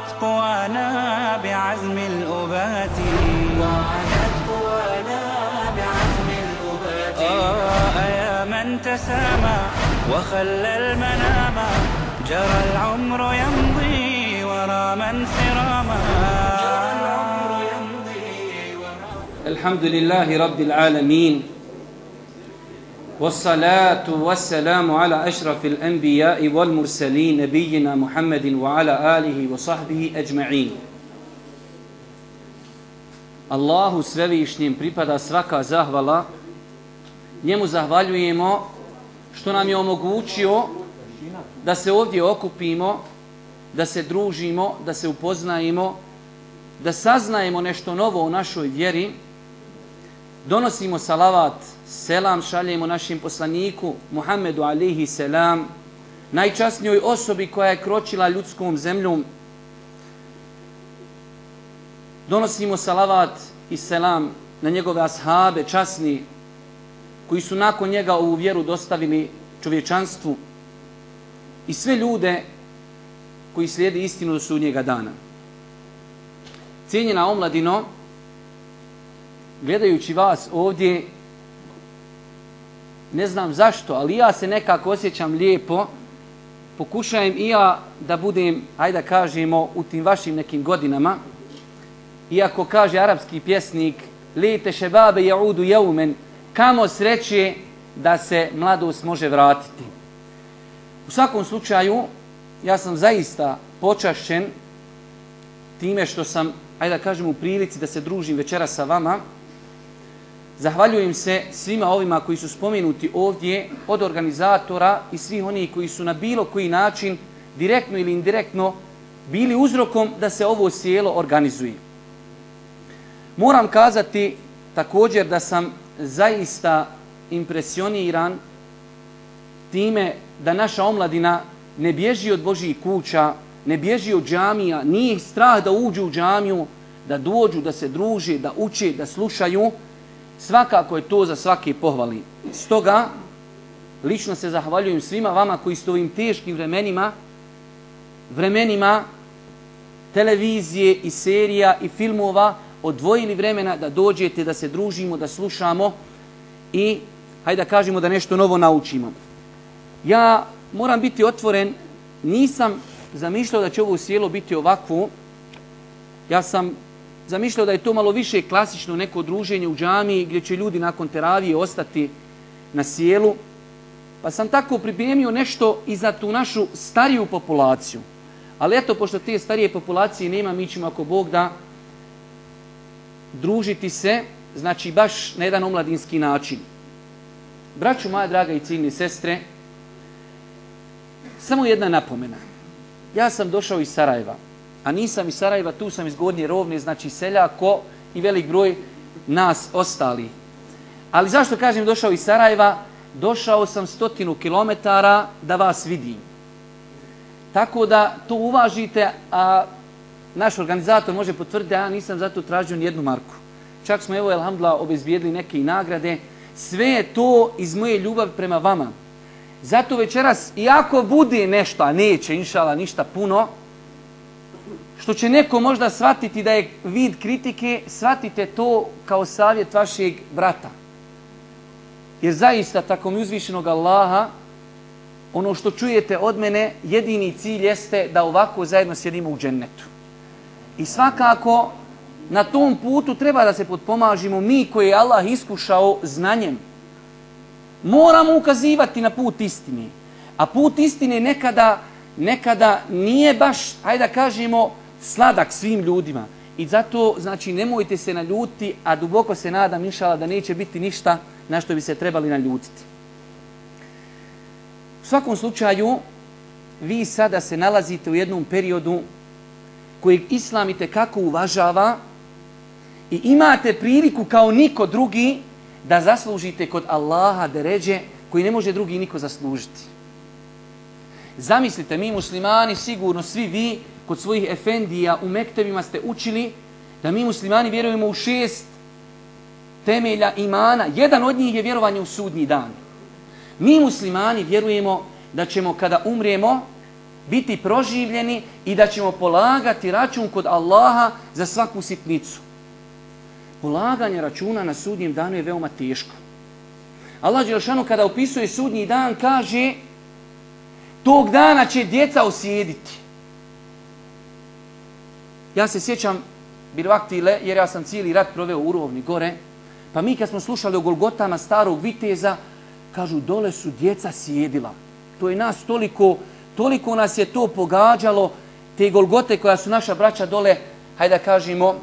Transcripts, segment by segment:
وعادت قوانا بعزم الأبات. وعادت قوانا بعزم الأبات. آه يا من تسامى وخلى المنام. جرى العمر يمضي ورا من سراما. جرى العمر يمضي ورا الحمد لله رب العالمين. والصلاة والسلام على أشرف الأنبياء والمرسلين نبينا محمد وعلى آله وصحبه أجمعين Allahu svevišnjem pripada svaka zahvala. Njemu zahvaljujemo što nam je omogućio da se ovdje okupimo, da se družimo, da se upoznajemo, da saznajemo nešto novo u našoj vjeri, donosimo salavat, selam šaljemo našem poslaniku Muhammedu alihi selam, najčasnijoj osobi koja je kročila ljudskom zemljom. Donosimo salavat i selam na njegove ashabe, časni, koji su nakon njega ovu vjeru dostavili čovječanstvu i sve ljude koji slijede istinu do sudnjega dana. Cijenjena omladino, gledajući vas ovdje, ne znam zašto, ali ja se nekako osjećam lijepo, pokušajem i ja da budem, hajde da kažemo, u tim vašim nekim godinama, iako kaže arapski pjesnik, lete šebabe jaudu jeumen, kamo sreće da se mladost može vratiti. U svakom slučaju, ja sam zaista počašćen time što sam, ajde da kažem, u prilici da se družim večera sa vama. Zahvaljujem se svima ovima koji su spomenuti ovdje od organizatora i svih onih koji su na bilo koji način, direktno ili indirektno, bili uzrokom da se ovo sjelo organizuje. Moram kazati također da sam zaista impresioniran time da naša omladina ne bježi od Božih kuća, ne bježi od džamija, nije strah da uđu u džamiju, da dođu, da se druže, da uče, da slušaju. Svakako je to za svake pohvali. Stoga, lično se zahvaljujem svima vama koji ste u ovim teškim vremenima, vremenima televizije i serija i filmova odvojili vremena da dođete, da se družimo, da slušamo i, hajde da kažemo, da nešto novo naučimo. Ja moram biti otvoren, nisam zamišljao da će ovo sjelo biti ovakvo. Ja sam zamišljao da je to malo više klasično neko druženje u džamiji gdje će ljudi nakon teravije ostati na sjelu. Pa sam tako pripremio nešto i za tu našu stariju populaciju. Ali eto, pošto te starije populacije nema, mi ćemo ako Bog da družiti se, znači baš na jedan omladinski način. Braću moja draga i ciljne sestre, samo jedna napomena. Ja sam došao iz Sarajeva, a nisam iz Sarajeva, tu sam iz Gornje Rovne, znači seljako i velik broj nas ostali. Ali zašto kažem došao iz Sarajeva? Došao sam stotinu kilometara da vas vidim. Tako da to uvažite, a naš organizator može potvrditi, ja nisam zato tražio ni jednu marku. Čak smo, evo, elhamdulillah, obezbijedili neke i nagrade. Sve je to iz moje ljubavi prema vama. Zato večeras, iako bude nešto, a neće, inšala, ništa puno, što će neko možda shvatiti da je vid kritike, shvatite to kao savjet vašeg brata. Jer zaista, tako mi uzvišenog Allaha, ono što čujete od mene, jedini cilj jeste da ovako zajedno sjedimo u džennetu. I svakako, na tom putu treba da se potpomažimo mi koji je Allah iskušao znanjem. Moramo ukazivati na put istine. A put istine nekada, nekada nije baš, hajde da kažemo, sladak svim ljudima. I zato, znači, nemojte se naljuti, a duboko se nadam, inšala, da neće biti ništa na što bi se trebali naljutiti. U svakom slučaju, vi sada se nalazite u jednom periodu kojeg Islam i kako uvažava i imate priliku kao niko drugi da zaslužite kod Allaha deređe koji ne može drugi niko zaslužiti. Zamislite, mi muslimani, sigurno svi vi, kod svojih efendija u mektevima ste učili da mi muslimani vjerujemo u šest temelja imana. Jedan od njih je vjerovanje u sudnji dan. Mi muslimani vjerujemo da ćemo kada umrijemo biti proživljeni i da ćemo polagati račun kod Allaha za svaku sitnicu. Polaganje računa na sudnjem danu je veoma teško. Allah Đelšanu kada opisuje sudnji dan kaže tog dana će djeca osjediti. Ja se sjećam Birvaktile, jer ja sam cijeli rat proveo u Rovni gore, pa mi kad smo slušali o Golgotama starog viteza, kažu dole su djeca sjedila. To je nas toliko, toliko nas je to pogađalo, te Golgote koja su naša braća dole, hajde da kažemo,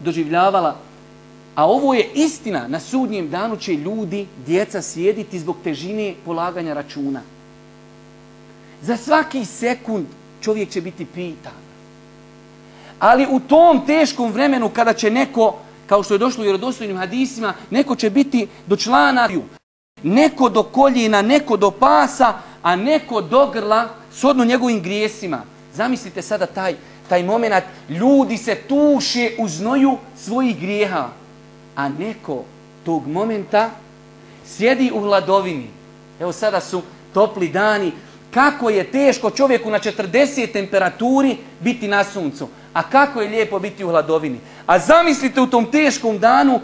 doživljavala. A ovo je istina, na sudnjem danu će ljudi, djeca sjediti zbog težine polaganja računa. Za svaki sekund čovjek će biti pitan. Ali u tom teškom vremenu kada će neko, kao što je došlo u vjerodostojnim hadisima, neko će biti do člana, neko do koljena, neko do pasa, a neko do grla shodno njegovim grijesima. Zamislite sada taj, taj moment, ljudi se tuše u znoju svojih grijeha, a neko tog momenta sjedi u hladovini. Evo sada su topli dani, kako je teško čovjeku na 40 temperaturi biti na suncu. A kako je lijepo biti u hladovini. A zamislite u tom teškom danu,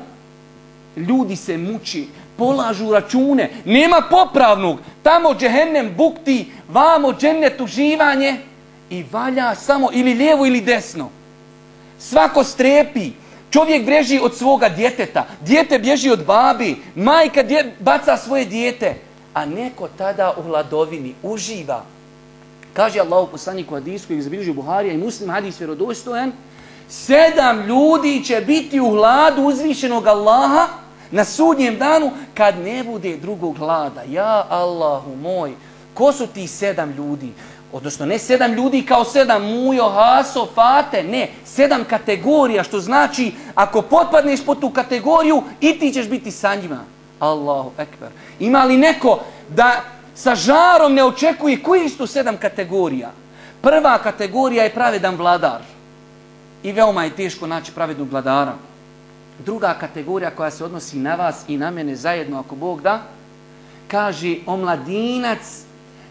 ljudi se muči, polažu račune, nema popravnog. Tamo džehennem bukti, vamo džennet uživanje i valja samo ili lijevo ili desno. Svako strepi, čovjek breži od svoga djeteta, dijete bježi od babi, majka baca svoje dijete a neko tada u hladovini uživa. Kaže Allah u poslaniku hadisku, koji zabilježi Buharija i muslim hadis vjerodostojan, sedam ljudi će biti u hladu uzvišenog Allaha na sudnjem danu kad ne bude drugog hlada. Ja Allahu moj, ko su ti sedam ljudi? Odnosno ne sedam ljudi kao sedam mujo, haso, fate, ne, sedam kategorija, što znači ako potpadneš po tu kategoriju i ti ćeš biti sa njima. Allahu ekber. Ima li neko da sa žarom ne očekuje koji su sedam kategorija? Prva kategorija je pravedan vladar. I veoma je teško naći pravednog vladara. Druga kategorija koja se odnosi na vas i na mene zajedno, ako Bog da, kaže omladinac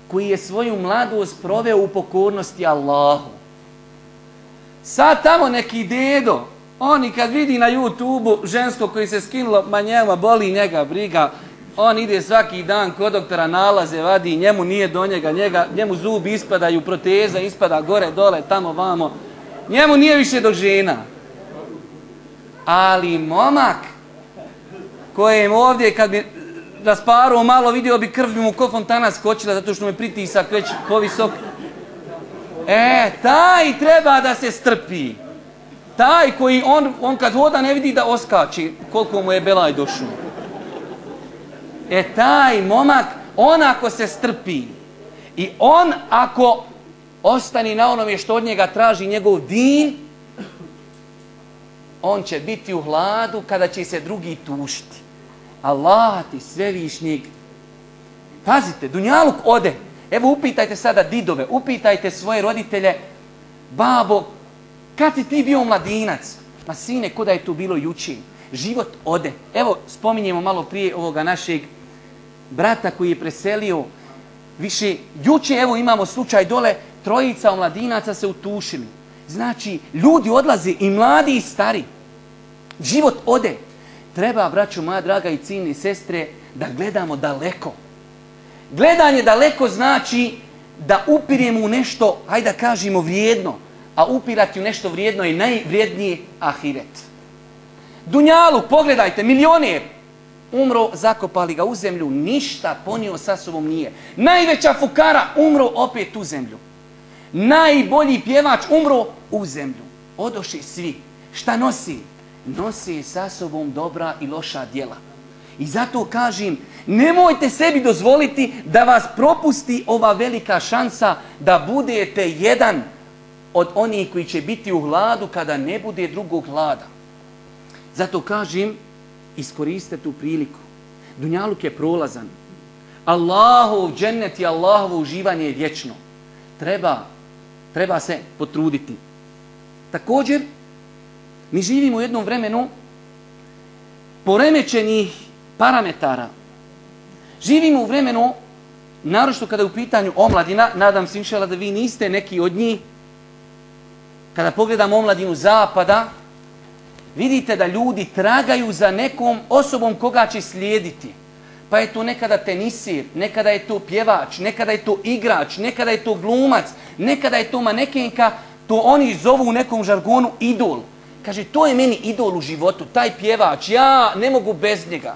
koji je svoju mladost proveo u pokornosti Allahu. Sad tamo neki dedo, oni kad vidi na YouTube-u žensko koji se skinulo, ma njema boli njega briga, on ide svaki dan kod doktora nalaze, vadi, njemu nije do njega, njega njemu zubi ispadaju, proteza ispada gore, dole, tamo, vamo. Njemu nije više do žena. Ali momak, kojem ovdje kad bi rasparuo malo, vidio bi krv mu ko fontana skočila zato što mu je pritisak već povisok. E, taj treba da se strpi. Taj koji on, on kad voda ne vidi da oskači koliko mu je belaj došao. E taj momak, on ako se strpi i on ako ostani na onome što od njega traži njegov din, on će biti u hladu kada će se drugi tušiti. Allah ti svevišnjeg. Pazite, Dunjaluk ode. Evo upitajte sada didove, upitajte svoje roditelje, babo, kad si ti bio mladinac? Ma sine, kuda je tu bilo jučin? Život ode. Evo, spominjemo malo prije ovoga našeg brata koji je preselio. Više, juče evo imamo slučaj dole, trojica omladinaca se utušili. Znači, ljudi odlaze i mladi i stari. Život ode. Treba, braću moja draga i ciljni sestre, da gledamo daleko. Gledanje daleko znači da upiremo u nešto, hajde da kažemo, vrijedno a upirati u nešto vrijedno i najvrijedniji ahiret. Dunjalu, pogledajte, milionir, umro, zakopali ga u zemlju, ništa ponio sa sobom nije. Najveća fukara umro opet u zemlju. Najbolji pjevač umro u zemlju. Odoši svi. Šta nosi? Nosi sa sobom dobra i loša djela. I zato kažem, nemojte sebi dozvoliti da vas propusti ova velika šansa da budete jedan od onih koji će biti u hladu kada ne bude drugog hlada. Zato kažem, iskoriste tu priliku. Dunjaluk je prolazan. Allahov džennet i Allahovo uživanje je vječno. Treba, treba se potruditi. Također, mi živimo u jednom vremenu poremećenih parametara. Živimo u vremenu, naročito kada je u pitanju omladina, nadam se inšala da vi niste neki od njih, kada pogledamo omladinu zapada, vidite da ljudi tragaju za nekom osobom koga će slijediti. Pa je to nekada tenisir, nekada je to pjevač, nekada je to igrač, nekada je to glumac, nekada je to manekenka, to oni zovu u nekom žargonu idol. Kaže, to je meni idol u životu, taj pjevač, ja ne mogu bez njega.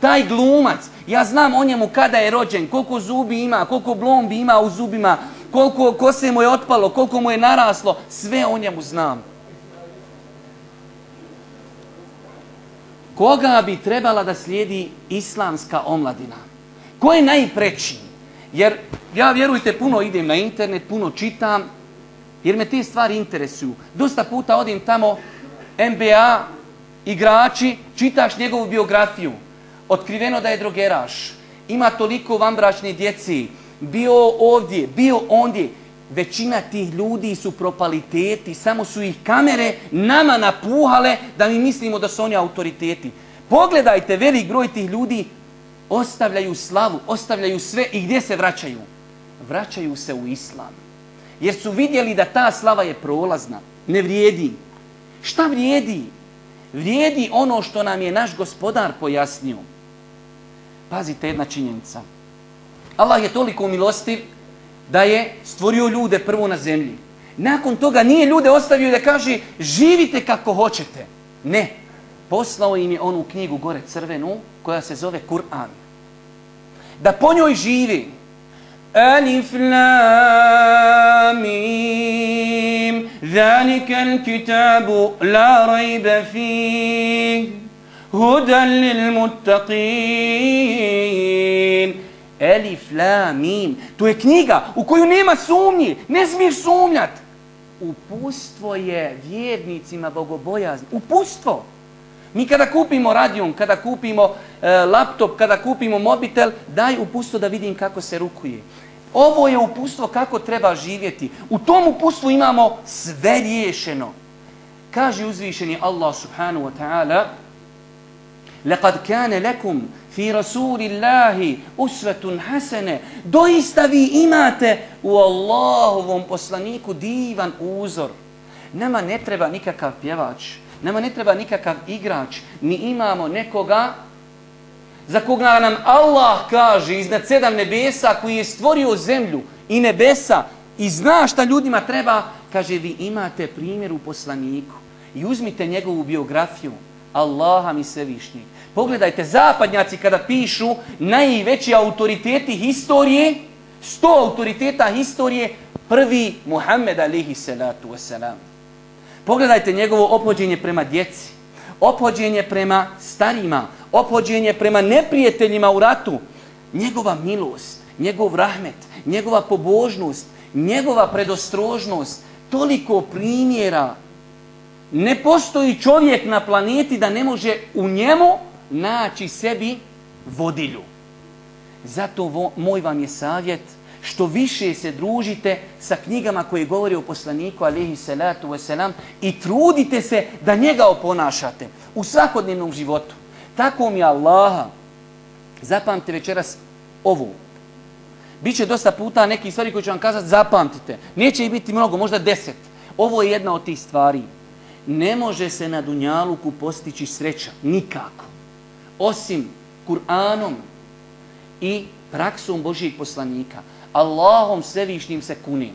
Taj glumac, ja znam o njemu kada je rođen, koliko zubi ima, koliko blombi ima u zubima, koliko kose mu je otpalo, koliko mu je naraslo, sve o njemu znam. Koga bi trebala da slijedi islamska omladina? Ko je najpreći? Jer ja vjerujte puno idem na internet, puno čitam, jer me te stvari interesuju. Dosta puta odim tamo, NBA, igrači, čitaš njegovu biografiju. Otkriveno da je drogeraš. Ima toliko vambračne djeci. Bio ovdje, bio ondje. Većina tih ljudi su propaliteti, samo su ih kamere nama napuhale da mi mislimo da su oni autoriteti. Pogledajte, velik broj tih ljudi ostavljaju slavu, ostavljaju sve i gdje se vraćaju? Vraćaju se u islam. Jer su vidjeli da ta slava je prolazna, ne vrijedi. Šta vrijedi? Vrijedi ono što nam je naš gospodar pojasnio. Pazite jedna činjenica. Allah je toliko milostiv da je stvorio ljude prvo na zemlji. Nakon toga nije ljude ostavio da kaže živite kako hoćete. Ne. Poslao im je onu knjigu gore crvenu koja se zove Kur'an. Da po njoj živi. Alif lam mim Zalika al-kitabu la rajba fih Hudan lil muttaqin Elif, la, mim. To je knjiga u koju nema sumnji. Ne smiješ sumnjat. Upustvo je vjernicima bogobojazni. Upustvo. Mi kada kupimo radijom, kada kupimo e, laptop, kada kupimo mobitel, daj upustvo da vidim kako se rukuje. Ovo je upustvo kako treba živjeti. U tom upustvu imamo sve riješeno. Kaže uzvišeni Allah subhanahu wa ta'ala Lekad kane lekum fi rasulillahi usvetun hasene. Doista vi imate u Allahovom poslaniku divan uzor. Nama ne treba nikakav pjevač, nama ne treba nikakav igrač. Mi imamo nekoga za koga nam Allah kaže iznad sedam nebesa koji je stvorio zemlju i nebesa i zna šta ljudima treba, kaže vi imate primjer u poslaniku i uzmite njegovu biografiju Allaha mi svevišnjeg Pogledajte, zapadnjaci kada pišu najveći autoriteti historije, sto autoriteta historije, prvi Muhammed alihi salatu wasalam. Pogledajte njegovo opođenje prema djeci, opođenje prema starima, opođenje prema neprijateljima u ratu, njegova milost, njegov rahmet, njegova pobožnost, njegova predostrožnost, toliko primjera. Ne postoji čovjek na planeti da ne može u njemu naći sebi vodilju. Zato moj vam je savjet što više se družite sa knjigama koje govore o poslaniku alihi salatu wasalam i trudite se da njega oponašate u svakodnevnom životu. Tako mi Allaha. Zapamte večeras ovu. Biće dosta puta neki stvari koje ću vam kazati, zapamtite. Neće ih biti mnogo, možda deset. Ovo je jedna od tih stvari. Ne može se na Dunjaluku postići sreća. Nikako osim Kur'anom i praksom Božijeg poslanika. Allahom svevišnjim se kunim.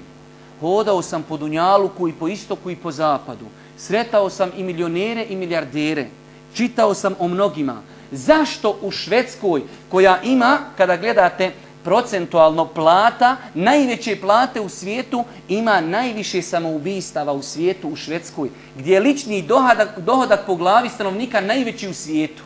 Hodao sam po Dunjaluku i po istoku i po zapadu. Sretao sam i milionere i milijardere. Čitao sam o mnogima. Zašto u Švedskoj, koja ima, kada gledate procentualno plata, najveće plate u svijetu, ima najviše samoubistava u svijetu u Švedskoj, gdje je lični dohodak, dohodak po glavi stanovnika najveći u svijetu.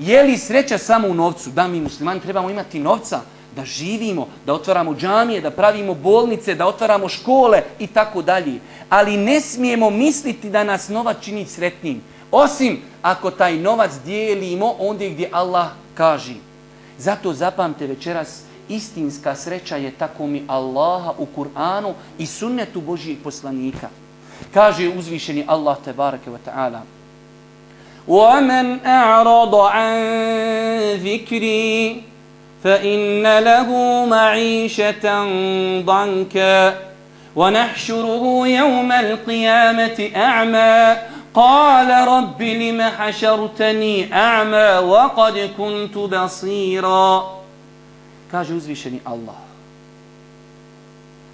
Je li sreća samo u novcu? Da, mi muslimani trebamo imati novca. da živimo, da otvaramo džamije, da pravimo bolnice, da otvaramo škole i tako dalje. Ali ne smijemo misliti da nas novac čini sretnim. Osim ako taj novac dijelimo ondje gdje Allah kaže. Zato zapamte večeras, istinska sreća je tako mi Allaha u Kur'anu i sunnetu Božijeg poslanika. Kaže uzvišeni Allah tebareke wa ta'ala. ومن أعرض عن ذكري فإن له معيشة ضنكا ونحشره يوم القيامة أعمى قال رب لم حشرتني أعمى وقد كنت بصيرا Kaže uzvišeni Allah.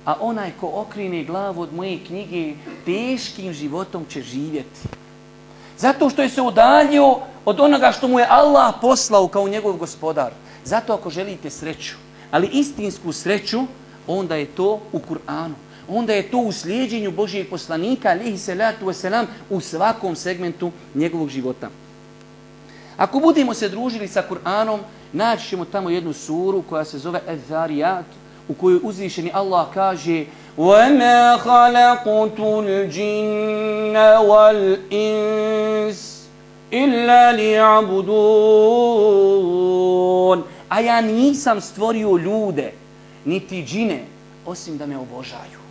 A onaj ko okrine glavu od moje knjige, teškim životom će živjeti. Zato što je se udaljio od onoga što mu je Allah poslao kao njegov gospodar. Zato ako želite sreću, ali istinsku sreću, onda je to u Kur'anu. Onda je to u slijedjenju Božijeg poslanika, alihi salatu wasalam, u svakom segmentu njegovog života. Ako budemo se družili sa Kur'anom, naći ćemo tamo jednu suru koja se zove Ez-Zariyat, u kojoj uzvišeni Allah kaže وَمَا خَلَقُتُ الْجِنَّ وَالْإِنسِ إِلَّا لِيَعْبُدُونَ A ja nisam stvorio ljude, niti džine, osim da me obožaju.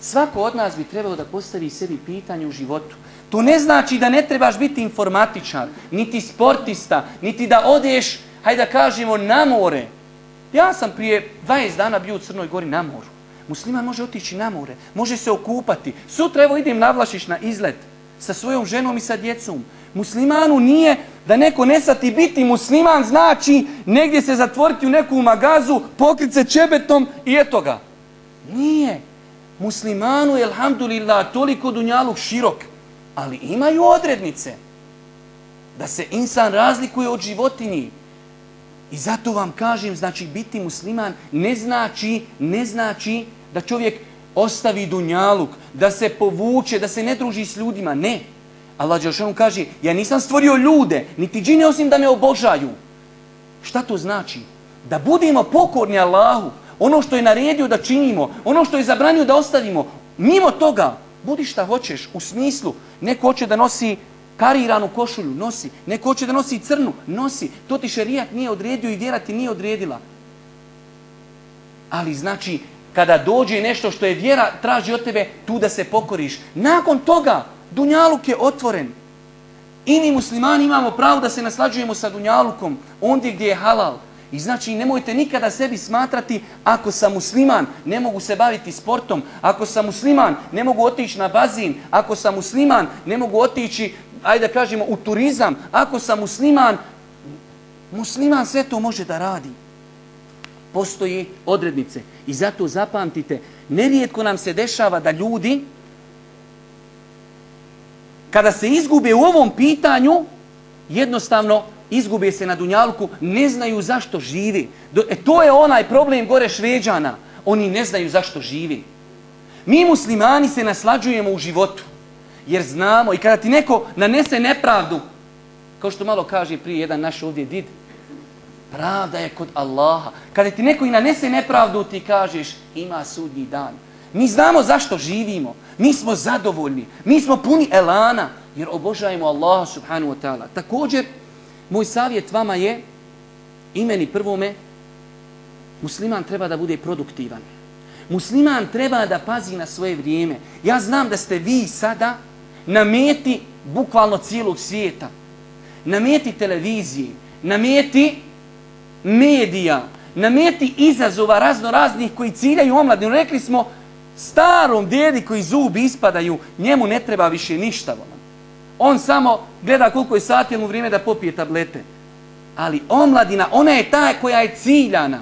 Svako od nas bi trebalo da postavi sebi pitanje u životu. To ne znači da ne trebaš biti informatičar, niti sportista, niti da odeš, hajde da kažemo, na more. ja sam prije 20 dana bio u Crnoj Gori na moru. Musliman može otići na more, može se okupati. Sutra evo idem na Vlašiš na izlet sa svojom ženom i sa djecom. Muslimanu nije da neko nesati biti musliman znači negdje se zatvoriti u neku magazu, pokrit se čebetom i eto ga. Nije. Muslimanu je, alhamdulillah, toliko dunjaluk širok, ali imaju odrednice da se insan razlikuje od životinji. I zato vam kažem, znači biti musliman ne znači, ne znači da čovjek ostavi dunjaluk, da se povuče, da se ne druži s ljudima. Ne. Allah Đelšanu kaže, ja nisam stvorio ljude, niti džine osim da me obožaju. Šta to znači? Da budemo pokorni Allahu, ono što je naredio da činimo, ono što je zabranio da ostavimo, mimo toga, budi šta hoćeš, u smislu, neko hoće da nosi kariranu košulju, nosi, neko hoće da nosi crnu, nosi, to ti šerijat nije odredio i vjera ti nije odredila. Ali znači, kada dođe nešto što je vjera, traži od tebe tu da se pokoriš. Nakon toga, Dunjaluk je otvoren. I mi muslimani imamo pravo da se naslađujemo sa Dunjalukom, ondje gdje je halal. I znači nemojte nikada sebi smatrati ako sam musliman ne mogu se baviti sportom, ako sam musliman ne mogu otići na bazin, ako sam musliman ne mogu otići, ajde da kažemo, u turizam, ako sam musliman, musliman sve to može da radi. Postoji odrednice i zato zapamtite, nerijetko nam se dešava da ljudi kada se izgube u ovom pitanju, jednostavno izgube se na Dunjalku, ne znaju zašto živi. E, to je onaj problem gore šveđana. Oni ne znaju zašto živi. Mi muslimani se naslađujemo u životu. Jer znamo i kada ti neko nanese nepravdu, kao što malo kaže prije jedan naš ovdje did, pravda je kod Allaha. Kada ti neko i nanese nepravdu, ti kažeš ima sudnji dan. Mi znamo zašto živimo. Mi smo zadovoljni. Mi smo puni elana. Jer obožajemo Allaha subhanahu wa ta'ala. Također, moj savjet vama je, imeni prvome, musliman treba da bude produktivan. Musliman treba da pazi na svoje vrijeme. Ja znam da ste vi sada na meti bukvalno cijelog svijeta. Na meti televizije, na meti medija, na meti izazova razno raznih koji ciljaju omladinu. Rekli smo, starom djedi koji zubi ispadaju, njemu ne treba više ništa. On samo gleda koliko je sati mu vrijeme da popije tablete. Ali omladina, ona je ta koja je ciljana.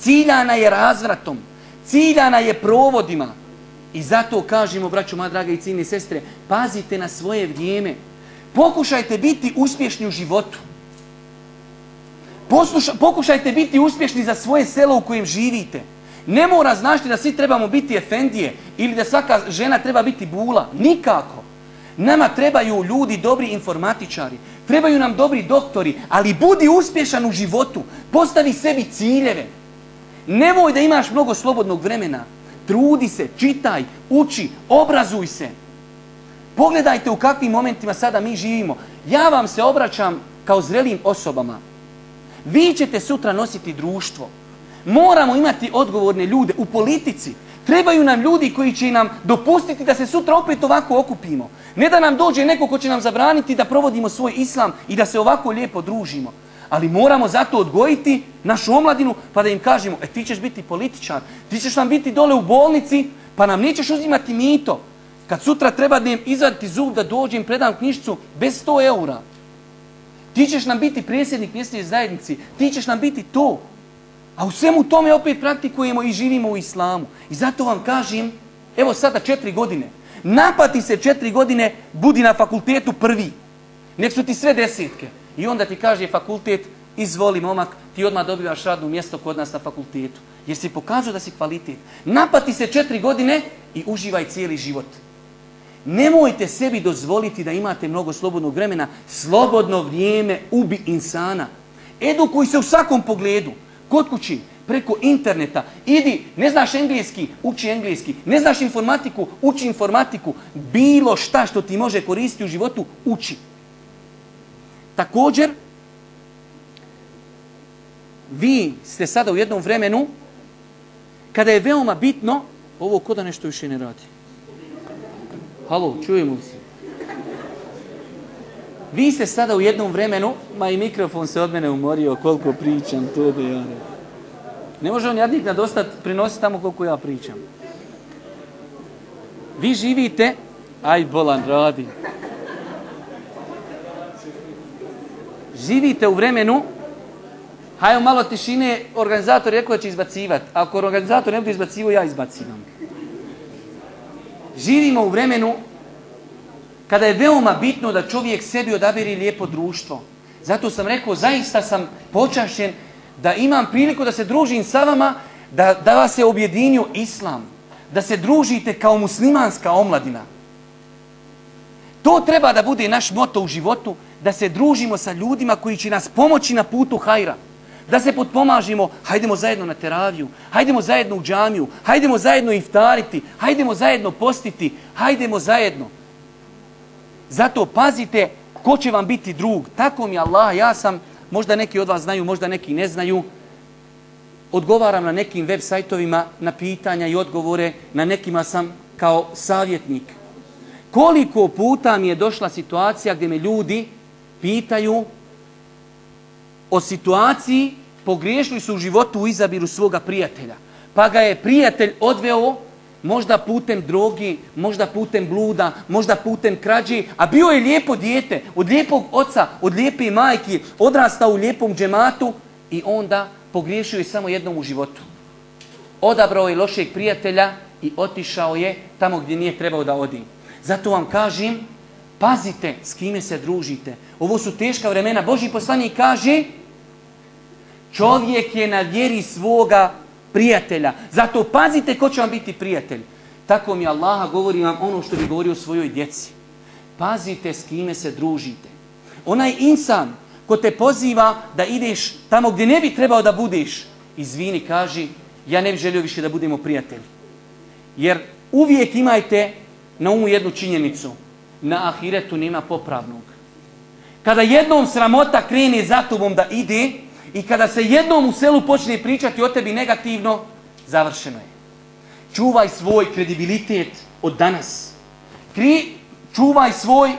Ciljana je razvratom. Ciljana je provodima. I zato kažemo, braću moja draga i ciljne sestre, pazite na svoje vrijeme. Pokušajte biti uspješni u životu. Posluša, pokušajte biti uspješni za svoje selo u kojem živite. Ne mora značiti da svi trebamo biti efendije ili da svaka žena treba biti bula. Nikako. Nama trebaju ljudi, dobri informatičari. trebaju nam dobri doktori, ali budi uspješan u životu, postavi sebi ciljeve. Nemoj da imaš mnogo slobodnog vremena. Trudi se, čitaj, uči, obrazuj se. Pogledajte u kakvim momentima sada mi živimo. Ja vam se obraćam kao zrelim osobama. Vi ćete sutra nositi društvo. Moramo imati odgovorne ljude u politici. Trebaju nam ljudi koji će nam dopustiti da se sutra opet ovako okupimo. Ne da nam dođe neko ko će nam zabraniti da provodimo svoj islam i da se ovako lijepo družimo. Ali moramo zato odgojiti našu omladinu pa da im kažemo, e ti ćeš biti političar, ti ćeš nam biti dole u bolnici, pa nam nećeš uzimati mito. Kad sutra treba da im izvaditi zub da dođem, predam knjižicu bez 100 eura. Ti ćeš nam biti predsjednik mjesne zajednici, ti ćeš nam biti to. A u svemu tome opet praktikujemo i živimo u islamu. I zato vam kažem, evo sada četiri godine, napati se četiri godine, budi na fakultetu prvi. Nek su ti sve desetke. I onda ti kaže fakultet, izvoli momak, ti odmah dobivaš radno mjesto kod nas na fakultetu. Jer si pokazao da si kvalitet. Napati se četiri godine i uživaj cijeli život. Nemojte sebi dozvoliti da imate mnogo slobodnog vremena. Slobodno vrijeme ubi insana. Edukuj se u svakom pogledu. Kod kući, preko interneta. Idi, ne znaš engleski, uči engleski. Ne znaš informatiku, uči informatiku. Bilo šta što ti može koristiti u životu, uči. Također, vi ste sada u jednom vremenu kada je veoma bitno, ovo kod da nešto više ne radi. Halo, čujemo se. Vi ste sada u jednom vremenu, ma i mikrofon se od mene umorio, koliko pričam, to da ja ne. Ne može on jadnik nadostat prinositi tamo koliko ja pričam. Vi živite, aj bolan radi. Živite u vremenu, hajmo malo tišine, organizator rekao da će izbacivati. Ako organizator ne bude izbacivo, ja izbacivam. Živimo u vremenu kada je veoma bitno da čovjek sebi odabiri lijepo društvo. Zato sam rekao, zaista sam počašćen da imam priliku da se družim sa vama, da, da vas je objedinio islam, da se družite kao muslimanska omladina. To treba da bude naš moto u životu, da se družimo sa ljudima koji će nas pomoći na putu hajra. Da se potpomažimo, hajdemo zajedno na teraviju, hajdemo zajedno u džamiju, hajdemo zajedno iftariti, hajdemo zajedno postiti, hajdemo zajedno. Zato pazite ko će vam biti drug. Tako mi Allah, ja sam, možda neki od vas znaju, možda neki ne znaju, odgovaram na nekim web sajtovima na pitanja i odgovore, na nekima sam kao savjetnik. Koliko puta mi je došla situacija gdje me ljudi pitaju o situaciji, pogriješili su u životu u izabiru svoga prijatelja. Pa ga je prijatelj odveo možda putem drogi, možda putem bluda, možda putem krađi, a bio je lijepo dijete, od lijepog oca, od lijepe majke, odrastao u lijepom džematu i onda pogriješio je samo jednom u životu. Odabrao je lošeg prijatelja i otišao je tamo gdje nije trebao da odi. Zato vam kažem, pazite s kime se družite. Ovo su teška vremena. Boži poslanik kaže, čovjek je na vjeri svoga prijatelja. Zato pazite ko će vam biti prijatelj. Tako mi Allaha govori vam ono što bi govorio svojoj djeci. Pazite s kime se družite. Onaj insan ko te poziva da ideš tamo gdje ne bi trebao da budeš, izvini, kaži, ja ne bih želio više da budemo prijatelji. Jer uvijek imajte na umu jednu činjenicu. Na ahiretu nema popravnog. Kada jednom sramota krene za tobom da ide, i kada se jednom u selu počne pričati o tebi negativno, završeno je. Čuvaj svoj kredibilitet od danas. Kri, čuvaj svoj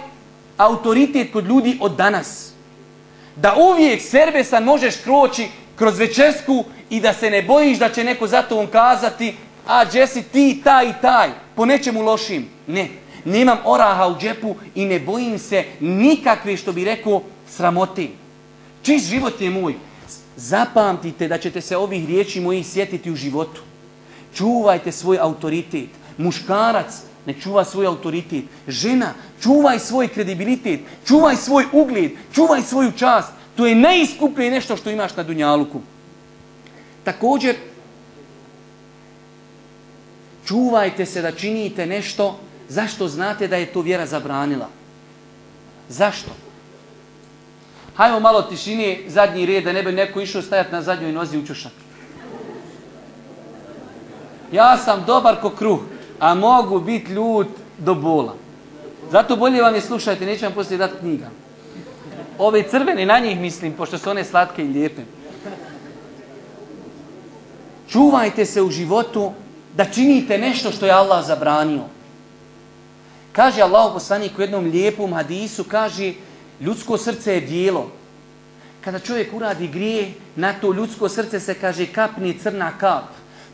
autoritet kod ljudi od danas. Da uvijek serbesan možeš kroći kroz večersku i da se ne bojiš da će neko za tobom kazati a Jesse ti taj i taj, po nečemu lošim. Ne, nemam oraha u džepu i ne bojim se nikakve što bi rekao sramote. Čist život je moj. Zapamtite da ćete se ovih riječi mojih sjetiti u životu. Čuvajte svoj autoritet. Muškarac ne čuva svoj autoritet. Žena, čuvaj svoj kredibilitet. Čuvaj svoj ugled. Čuvaj svoju čast. To je najiskuplije nešto što imaš na Dunjaluku. Također, čuvajte se da činite nešto zašto znate da je to vjera zabranila. Zašto? hajmo malo tišine, zadnji red, da ne bi neko išao stajati na zadnjoj nozi u čušak. Ja sam dobar ko kruh, a mogu biti ljut do bola. Zato bolje vam je slušajte, neću vam poslije dati knjiga. Ove crvene, na njih mislim, pošto su one slatke i lijepe. Čuvajte se u životu da činite nešto što je Allah zabranio. Kaže Allah poslanik u jednom lijepom hadisu, kaže ljudsko srce je dijelo. Kada čovjek uradi grije, na to ljudsko srce se kaže kapni crna kap.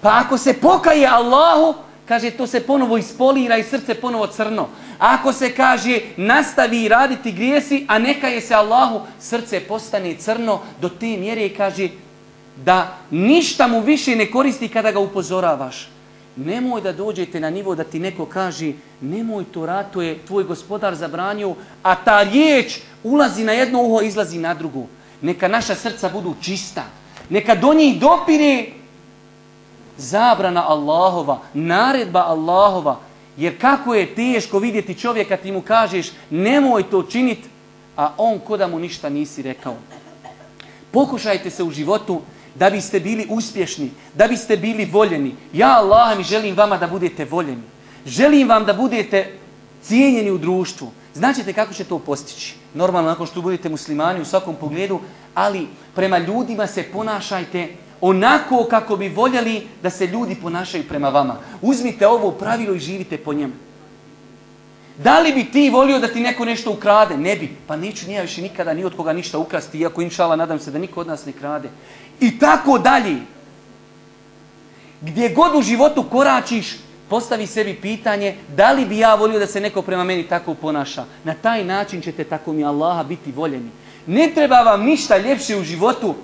Pa ako se pokaje Allahu, kaže to se ponovo ispolira i srce ponovo crno. Ako se kaže nastavi raditi grijesi, a neka je se Allahu, srce postane crno do te mjere kaže da ništa mu više ne koristi kada ga upozoravaš. Nemoj da dođete na nivo da ti neko kaže nemoj to rad, to je tvoj gospodar zabranio, a ta riječ ulazi na jedno uho, izlazi na drugo. Neka naša srca budu čista. Neka do njih dopire zabrana Allahova, naredba Allahova. Jer kako je teško vidjeti čovjeka ti mu kažeš nemoj to činiti, a on ko da mu ništa nisi rekao. Pokušajte se u životu da biste bili uspješni, da biste bili voljeni. Ja Allah mi želim vama da budete voljeni. Želim vam da budete cijenjeni u društvu. Značite kako će to postići? Normalno nakon što budete muslimani u svakom pogledu, ali prema ljudima se ponašajte onako kako bi voljeli da se ljudi ponašaju prema vama. Uzmite ovo pravilo i živite po njemu. Da li bi ti volio da ti neko nešto ukrade? Ne bi. Pa neću nija više nikada ni od koga ništa ukrasti, iako inšala nadam se da niko od nas ne krade. I tako dalje. Gdje god u životu koračiš, postavi sebi pitanje da li bi ja volio da se neko prema meni tako ponaša. Na taj način ćete tako mi Allaha biti voljeni. Ne treba vam ništa ljepše u životu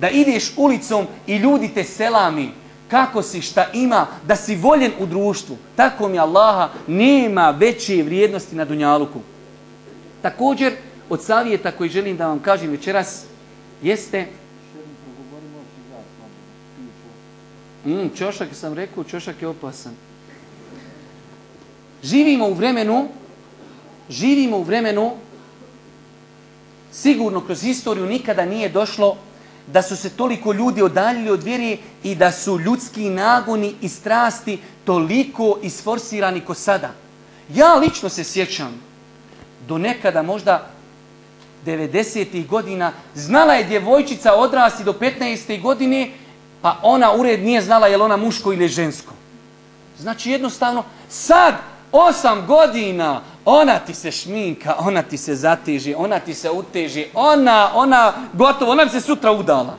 da ideš ulicom i ljudi te selami. Kako si, šta ima, da si voljen u društvu. Tako mi Allaha nema veće vrijednosti na Dunjaluku. Također, od savjeta koji želim da vam kažem večeras, jeste Mm, čošak sam rekao, čošak je opasan. Živimo u vremenu, živimo u vremenu, sigurno kroz historiju nikada nije došlo da su se toliko ljudi odaljili od vjeri i da su ljudski nagoni i strasti toliko isforsirani ko sada. Ja lično se sjećam do nekada možda 90. godina znala je djevojčica odrasti do 15. godine pa ona ured nije znala je li ona muško ili žensko. Znači jednostavno, sad, osam godina, ona ti se šminka, ona ti se zateži, ona ti se uteži, ona, ona, gotovo, ona bi se sutra udala.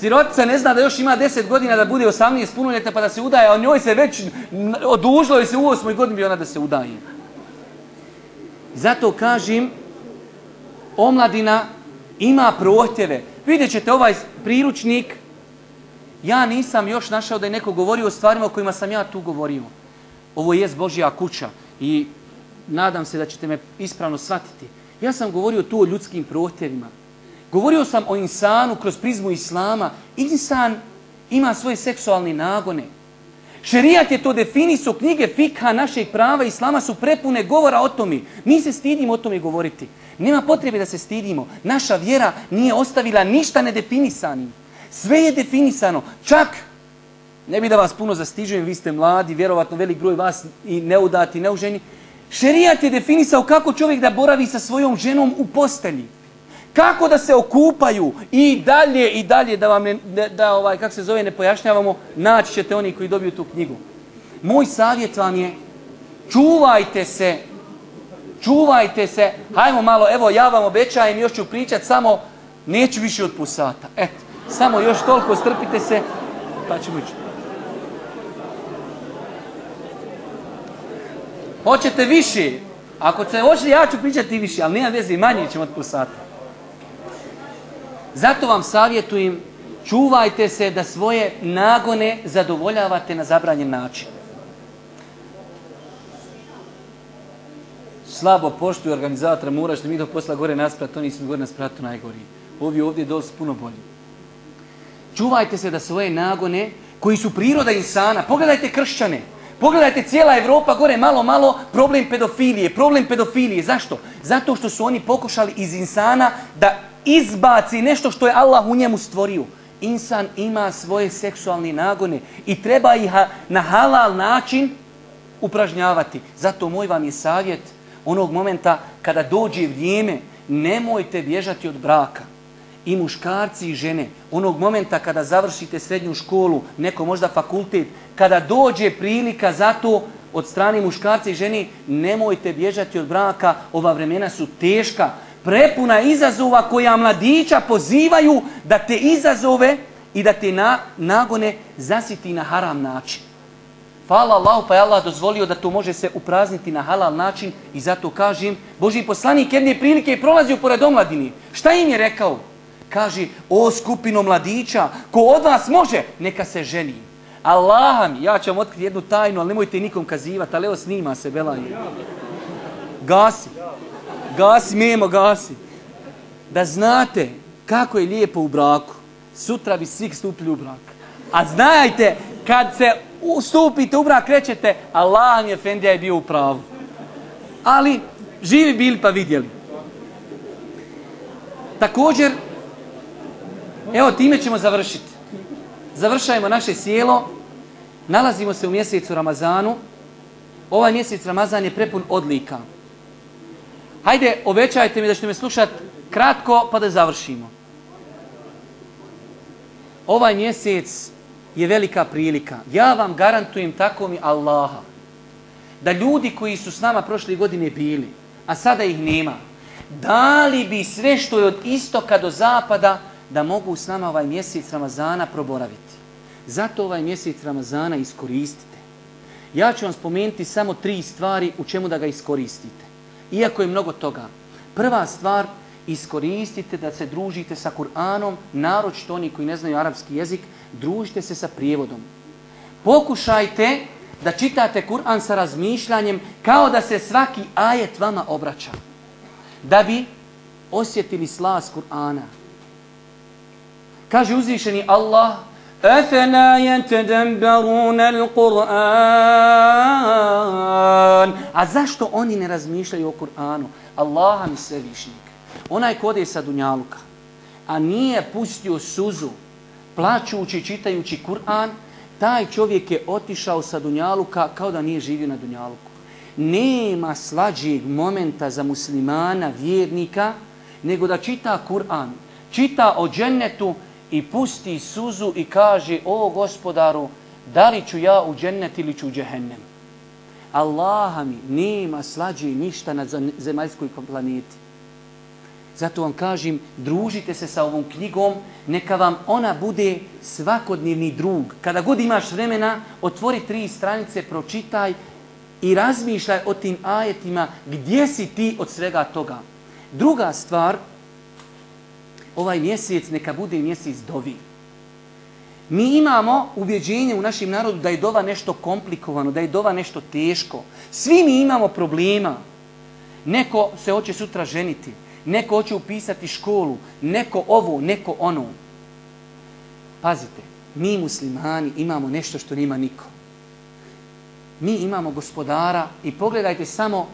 Sirotica ne zna da još ima 10 godina da bude 18 punoljetna pa da se udaje, a njoj se već odužilo i se u osmoj godini bi ona da se udaje. Zato kažem, omladina ima prohtjeve. Vidjet ćete ovaj priručnik, ja nisam još našao da je neko govorio o stvarima o kojima sam ja tu govorio. Ovo je Božja kuća i nadam se da ćete me ispravno shvatiti. Ja sam govorio tu o ljudskim prohtjevima. Govorio sam o insanu kroz prizmu Islama. Insan ima svoje seksualne nagone. Šerijat je to definisao, knjige fikha našeg prava Islama su prepune govora o tome. Mi se stidimo o tome govoriti. Nema potrebe da se stidimo. Naša vjera nije ostavila ništa nedefinisanim. Sve je definisano. Čak, ne bi da vas puno zastižujem, vi ste mladi, vjerovatno velik broj vas i neudati, neuženi. Šerijat je definisao kako čovjek da boravi sa svojom ženom u postelji. Kako da se okupaju i dalje i dalje da vam ne, da ovaj, kako se zove, ne pojašnjavamo, naći ćete oni koji dobiju tu knjigu. Moj savjet vam je, čuvajte se čuvajte se, hajmo malo, evo ja vam obećajem, još ću pričat, samo neću više od pusata. Eto, samo još toliko strpite se, pa ćemo ići. Hoćete više? Ako se hoćete, ja ću pričati više, ali nema veze, manje ćemo od pusata. Zato vam savjetujem, čuvajte se da svoje nagone zadovoljavate na zabranjen način. slabo poštuju organizatora, moraš da mi do posla gore nasprat, oni su gore nasprat, najgori. Ovi ovdje dol su puno bolji. Čuvajte se da svoje nagone, koji su priroda insana, pogledajte kršćane, Pogledajte, cijela Evropa gore malo, malo, problem pedofilije, problem pedofilije. Zašto? Zato što su oni pokušali iz insana da izbaci nešto što je Allah u njemu stvorio. Insan ima svoje seksualne nagone i treba ih na halal način upražnjavati. Zato moj vam je savjet onog momenta kada dođe vrijeme, nemojte bježati od braka. I muškarci i žene, onog momenta kada završite srednju školu, neko možda fakultet, kada dođe prilika za to od strane muškarca i ženi, nemojte bježati od braka, ova vremena su teška, prepuna izazova koja mladića pozivaju da te izazove i da te nagone zasiti na haram način. Hvala Allahu pa je Allah dozvolio da to može se uprazniti na halal način i zato kažem, Boži poslanik jedne prilike je prolazio pored omladini. Šta im je rekao? Kaže, o skupino mladića, ko od vas može, neka se ženi. Allah mi, ja ću vam otkriti jednu tajnu, ali nemojte nikom kazivati, ali evo snima se, Belaj. Gasi. Gasi, memo, gasi. Da znate kako je lijepo u braku. Sutra bi svi stupili u brak. A znajte, kad se ustupite u brak, krećete, Allah mi je Fendija je bio u pravu. Ali, živi bili pa vidjeli. Također, evo time ćemo završiti. Završajemo naše sjelo. Nalazimo se u mjesecu Ramazanu. Ovaj mjesec Ramazan je prepun odlika. Hajde, obećajte mi da ćete me slušati kratko pa da završimo. Ovaj mjesec je velika prilika. Ja vam garantujem tako mi Allaha. Da ljudi koji su s nama prošle godine bili, a sada ih nema, dali bi sve što je od istoka do zapada da mogu s nama ovaj mjesec Ramazana proboraviti. Zato ovaj mjesec Ramazana iskoristite. Ja ću vam spomenuti samo tri stvari u čemu da ga iskoristite. Iako je mnogo toga. Prva stvar, iskoristite da se družite sa Kur'anom, naročito oni koji ne znaju arapski jezik, družite se sa prijevodom. Pokušajte da čitate Kur'an sa razmišljanjem kao da se svaki ajet vama obraća. Da bi osjetili slas Kur'ana. Kaže uzvišeni Allah أفلا يتدبرون القرآن A zašto oni ne razmišljaju o Kur'anu? Allah mi svevišnjik. Onaj kode sa Dunjaluka, a nije pustio suzu, plaćući, čitajući Kur'an, taj čovjek je otišao sa Dunjaluka kao da nije živio na Dunjaluku. Nema slađeg momenta za muslimana, vjernika, nego da čita Kur'an. Čita o džennetu i pusti suzu i kaže, o gospodaru, da li ću ja u džennet ili ću u džehennem? Allaha mi nema slađe ništa na zemaljskoj planeti. Zato vam kažem, družite se sa ovom knjigom, neka vam ona bude svakodnevni drug. Kada god imaš vremena, otvori tri stranice, pročitaj i razmišljaj o tim ajetima gdje si ti od svega toga. Druga stvar, ovaj mjesec neka bude mjesec dovi. Mi imamo ubjeđenje u našem narodu da je dova nešto komplikovano, da je dova nešto teško. Svi mi imamo problema. Neko se hoće sutra ženiti, neko hoće upisati školu, neko ovo, neko ono. Pazite, mi muslimani imamo nešto što nima niko. Mi imamo gospodara i pogledajte samo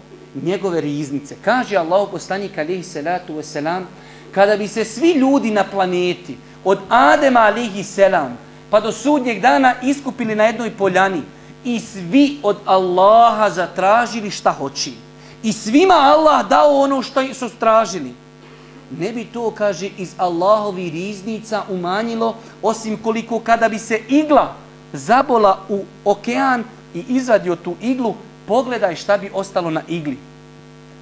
njegove riznice. Kaže Allah poslanik alihi salatu wasalam, kada bi se svi ljudi na planeti, od Adema alihi selam, pa do sudnjeg dana iskupili na jednoj poljani i svi od Allaha zatražili šta hoći. I svima Allah dao ono što su stražili. Ne bi to, kaže, iz Allahovi riznica umanjilo, osim koliko kada bi se igla zabola u okean i izvadio tu iglu, pogledaj šta bi ostalo na igli.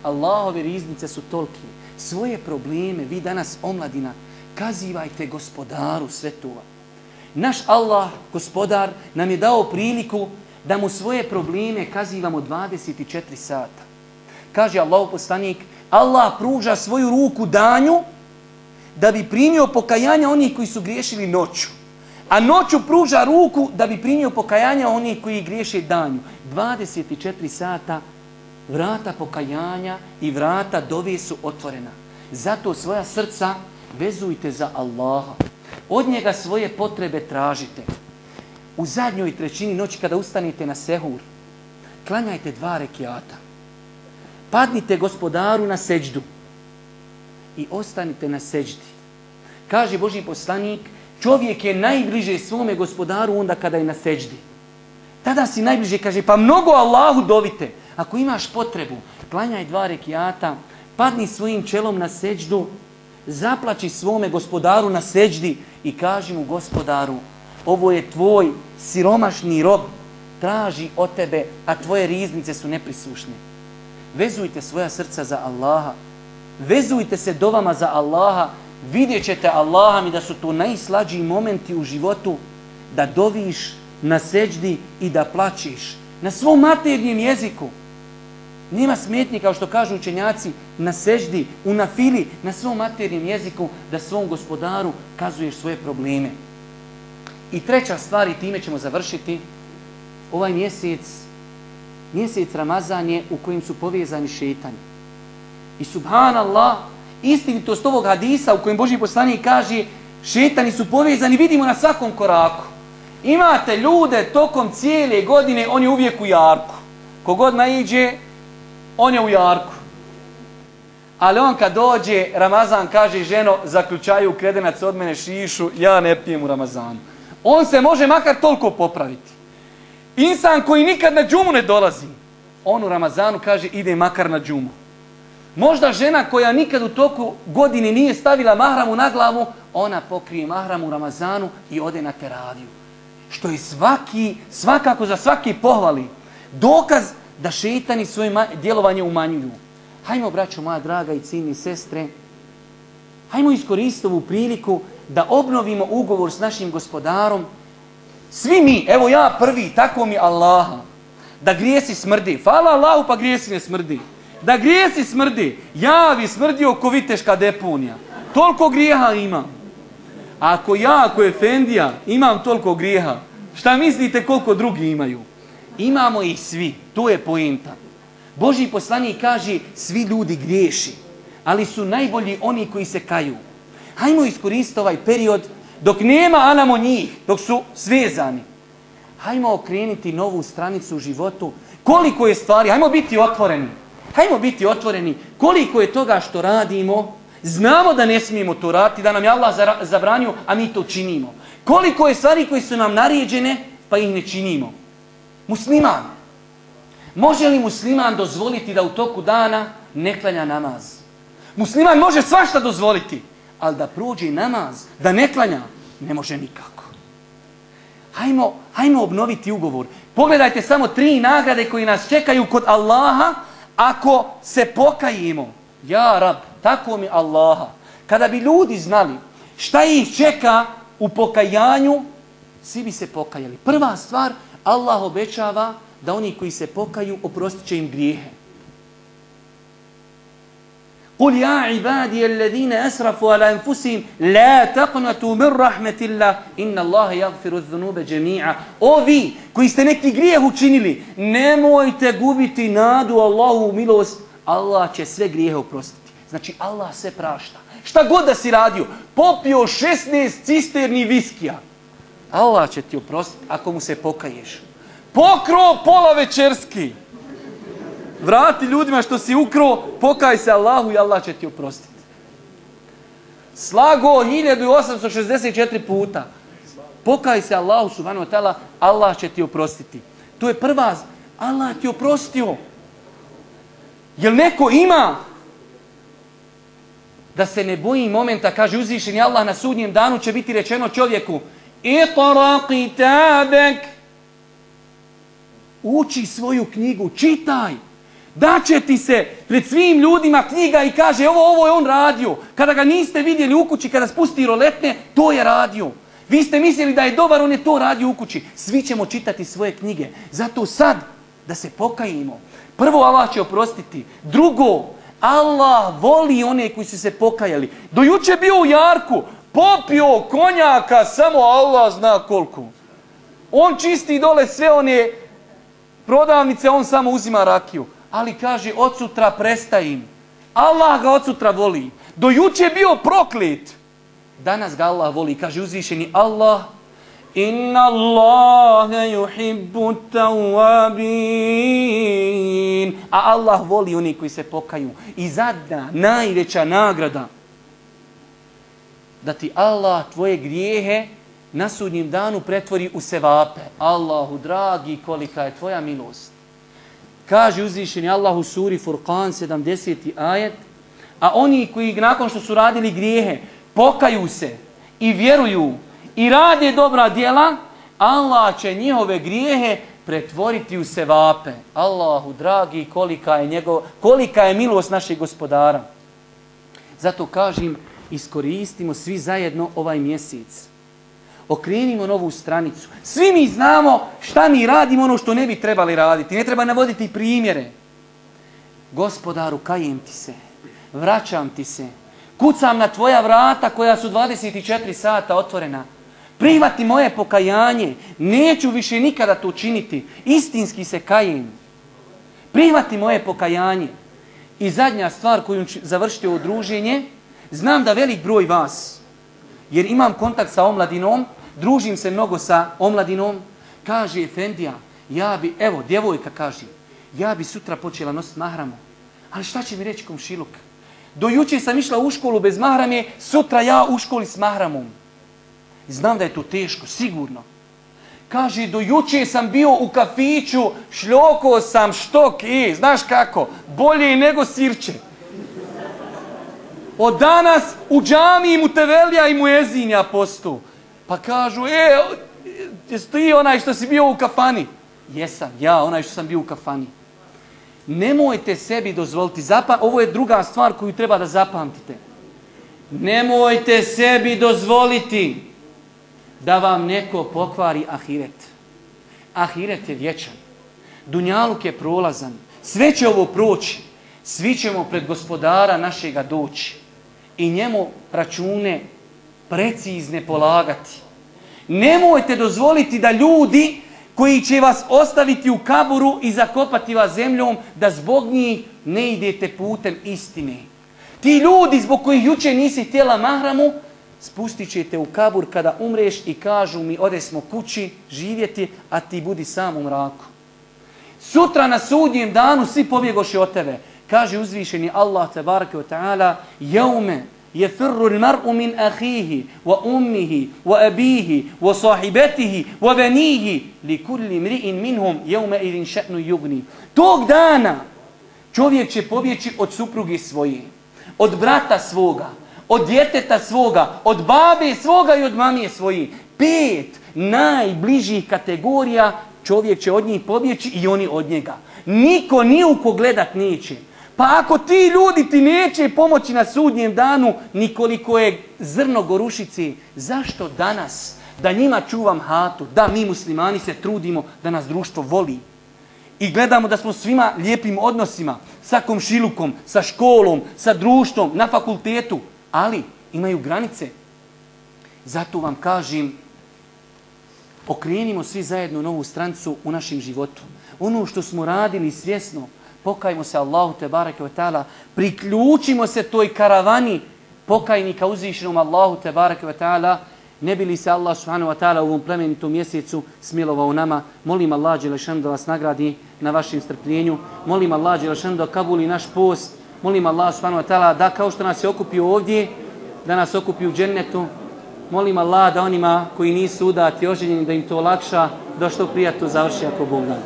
Allahove riznice su tolike. Svoje probleme, vi danas omladina, kazivajte gospodaru svetova. Naš Allah, gospodar, nam je dao priliku da mu svoje probleme kazivamo 24 sata. Kaže Allah poslanik, Allah pruža svoju ruku danju da bi primio pokajanja onih koji su griješili noću. A noću pruža ruku da bi primio pokajanja onih koji griješe danju. 24 sata vrata pokajanja i vrata dove su otvorena. Zato svoja srca vezujte za Allaha. Od njega svoje potrebe tražite. U zadnjoj trećini noći kada ustanete na sehur, klanjajte dva rekiata. Padnite gospodaru na seđdu i ostanite na seđdi. Kaže Boži poslanik, čovjek je najbliže svome gospodaru onda kada je na seđdi. Tada si najbliže, kaže, pa mnogo Allahu dovite. Ako imaš potrebu, klanjaj dva rekiata, padni svojim čelom na seđdu, zaplači svome gospodaru na seđdi i kaži mu gospodaru, ovo je tvoj siromašni rob, traži od tebe, a tvoje riznice su neprisušne. Vezujte svoja srca za Allaha, vezujte se dovama za Allaha, vidjet ćete Allaha mi da su to najslađiji momenti u životu, da doviš na seđdi i da plačiš. Na svom maternjem jeziku. Nima smetnji, kao što kažu učenjaci, na seždi, u nafili, na svom maternjem jeziku, da svom gospodaru kazuješ svoje probleme. I treća stvar, i time ćemo završiti, ovaj mjesec, mjesec Ramazan je u kojim su povezani šetani. I subhanallah, istinitost ovog hadisa u kojem Boži poslanik kaže šetani su povezani, vidimo na svakom koraku. Imate ljude tokom cijele godine, on je uvijek u jarku. Kogod naiđe, on je u jarku. Ali on kad dođe, Ramazan kaže ženo, zaključaju kredenac od mene šišu, ja ne pijem u Ramazanu. On se može makar toliko popraviti. Insan koji nikad na džumu ne dolazi, on u Ramazanu kaže ide makar na džumu. Možda žena koja nikad u toku godine nije stavila mahramu na glavu, ona pokrije mahramu u Ramazanu i ode na teraviju. Što je svaki, svakako za svaki pohvali. Dokaz da šetani svoje djelovanje umanjuju. Hajmo, braćo moja draga i ciljni sestre, hajmo iskoristiti ovu priliku da obnovimo ugovor s našim gospodarom. Svi mi, evo ja prvi, tako mi Allaha, da grijesi smrdi. Hvala Allahu pa grijesi ne smrdi. Da grijesi smrdi, javi smrdio ko viteška deponija. Toliko grijeha imam. Ako ja, ako je Fendija, imam toliko grijeha, šta mislite koliko drugi imaju? Imamo ih svi, to je poenta. Boži poslanik kaže, svi ljudi griješi, ali su najbolji oni koji se kaju. Hajmo iskoristiti ovaj period dok nema anamo njih, dok su svezani. Hajmo okrenuti novu stranicu u životu. Koliko je stvari, hajmo biti otvoreni. Hajmo biti otvoreni. Koliko je toga što radimo, znamo da ne smijemo to raditi, da nam je Allah zabranio, a mi to činimo. Koliko je stvari koje su nam naređene, pa ih ne činimo. Musliman. Može li musliman dozvoliti da u toku dana ne klanja namaz? Musliman može svašta dozvoliti, ali da prođe namaz, da ne klanja, ne može nikako. Hajmo, hajmo obnoviti ugovor. Pogledajte samo tri nagrade koji nas čekaju kod Allaha ako se pokajimo. Ja rab, tako mi Allaha. Kada bi ljudi znali šta ih čeka u pokajanju, svi bi se pokajali. Prva stvar, Allah obećava da oni koji se pokaju, oprostit će im grijehe. قل يا عبادي الذين أسرفوا على أنفسهم لا تقنطوا من رحمة الله إن الله يغفر الذنوب جميعا O vi koji ste neki grijeh učinili, nemojte gubiti nadu Allahu milost. Allah će sve grijehe oprostiti. Znači Allah sve prašta. Šta god da si radio, popio 16 cisterni viskija. Allah će ti oprostiti ako mu se pokaješ. Pokro pola večerski. Vrati ljudima što si ukro, pokaj se Allahu i Allah će ti oprostiti. Slago 1864 puta. Pokaj se Allahu subhanahu wa ta'ala, Allah će ti oprostiti. To je prva, Allah ti oprostio. Jel neko ima da se ne boji momenta, kaže uzvišeni Allah na sudnjem danu će biti rečeno čovjeku Iqra kitabek Uči svoju knjigu, čitaj. Da će ti se pred svim ljudima knjiga i kaže ovo, ovo je on radio. Kada ga niste vidjeli u kući, kada spusti roletne, to je radio. Vi ste mislili da je dobar, on je to radio u kući. Svi ćemo čitati svoje knjige. Zato sad da se pokajimo. Prvo Allah će oprostiti. Drugo, Allah voli one koji su se pokajali. Do juče bio u Jarku, popio konjaka, samo Allah zna koliko. On čisti dole sve one prodavnice, on samo uzima rakiju. Ali kaže, od sutra prestajim. Allah ga od sutra voli. Do juče bio proklet. Danas ga Allah voli. Kaže uzvišeni Allah, Inna Allahe yuhibbu tawabin. A Allah voli oni koji se pokaju. I zadnja, najveća nagrada da ti Allah tvoje grijehe na sudnjem danu pretvori u sevape. Allahu dragi, kolika je tvoja milost. Kaže uzvišeni Allah u suri Furqan 70. ajet, a oni koji nakon što su radili grijehe, pokaju se i vjeruju i rade dobra djela, Allah će njihove grijehe pretvoriti u sevape. Allahu dragi, kolika je, njegov, kolika je milost našeg gospodara. Zato kažem, iskoristimo svi zajedno ovaj mjesec. Okrenimo novu stranicu. Svi mi znamo šta mi radimo ono što ne bi trebali raditi. Ne treba navoditi primjere. Gospodaru, kajem ti se. Vraćam ti se. Kucam na tvoja vrata koja su 24 sata otvorena. Prihvati moje pokajanje. Neću više nikada to učiniti. Istinski se kajem. Prihvati moje pokajanje. I zadnja stvar koju ću završiti ovo druženje, znam da velik broj vas, jer imam kontakt sa omladinom, družim se mnogo sa omladinom, kaže Efendija, ja bi, evo, djevojka kaže, ja bi sutra počela nositi mahramu. Ali šta će mi reći komšiluk? Do juče sam išla u školu bez mahrame, sutra ja u školi s mahramom. Znam da je to teško, sigurno. Kaže, do juče sam bio u kafiću, šljoko sam štok, i, znaš kako, bolje nego sirće. Od danas u džami mu tevelija i mu jezinja postu. Pa kažu, e, jesi ti onaj što si bio u kafani? Jesam, ja, onaj što sam bio u kafani. Nemojte sebi dozvoliti, zapa, ovo je druga stvar koju treba da zapamtite. Nemojte sebi dozvoliti da vam neko pokvari ahiret. Ahiret je vječan. Dunjaluk je prolazan. Sve će ovo proći. Svi ćemo pred gospodara našega doći. I njemu račune precizne polagati. Nemojte dozvoliti da ljudi koji će vas ostaviti u kaburu i zakopati vas zemljom, da zbog njih ne idete putem istine. Ti ljudi zbog kojih juče nisi htjela mahramu, spustit ćete u kabur kada umreš i kažu mi ode smo kući živjeti, a ti budi sam u mraku. Sutra na sudnjem danu svi pobjegoše od tebe. Kaže uzvišeni Allah tabaraka wa ta'ala jeume يفر المرء من أخيه وأمه وأبيه وصاحبته وبنيه لكل امرئ منهم يومئذ شأن يغني Tog dana čovjek će pobjeći od supruge svoje, od brata svoga, od djeteta svoga, od babe svoga i od mamije svoje. Pet najbližih kategorija čovjek će od njih pobjeći i oni od njega. Niko ni u ko gledat neće. pa ako ti ljudi ti neće pomoći na sudnjem danu nikoliko je zrno gorušici, zašto danas da njima čuvam hatu, da mi muslimani se trudimo da nas društvo voli i gledamo da smo svima lijepim odnosima, sa komšilukom, sa školom, sa društvom, na fakultetu, ali imaju granice. Zato vam kažem, okrenimo svi zajedno novu strancu u našem životu. Ono što smo radili svjesno, pokajmo se Allahu te bareke taala, priključimo se toj karavani pokajnika uzvišenom Allahu te bareke taala, ne bi li se Allah subhanahu wa ta'ala u ovom plemenitom mjesecu smilovao nama. Molim Allah Đelešan da vas nagradi na vašem strpljenju. Molim Allah Đelešan da kabuli naš post. Molim Allah subhanahu wa ta'ala da kao što nas je okupio ovdje, da nas okupi u džennetu. Molim Allah da onima koji nisu udati, oženjeni, da im to olakša, da što prijatno završi ako Bog da.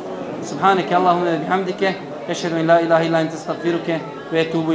Subhaneke Allahumma bihamdike. Eşhedü en la ilahe illa ente estağfiruke ve etubu.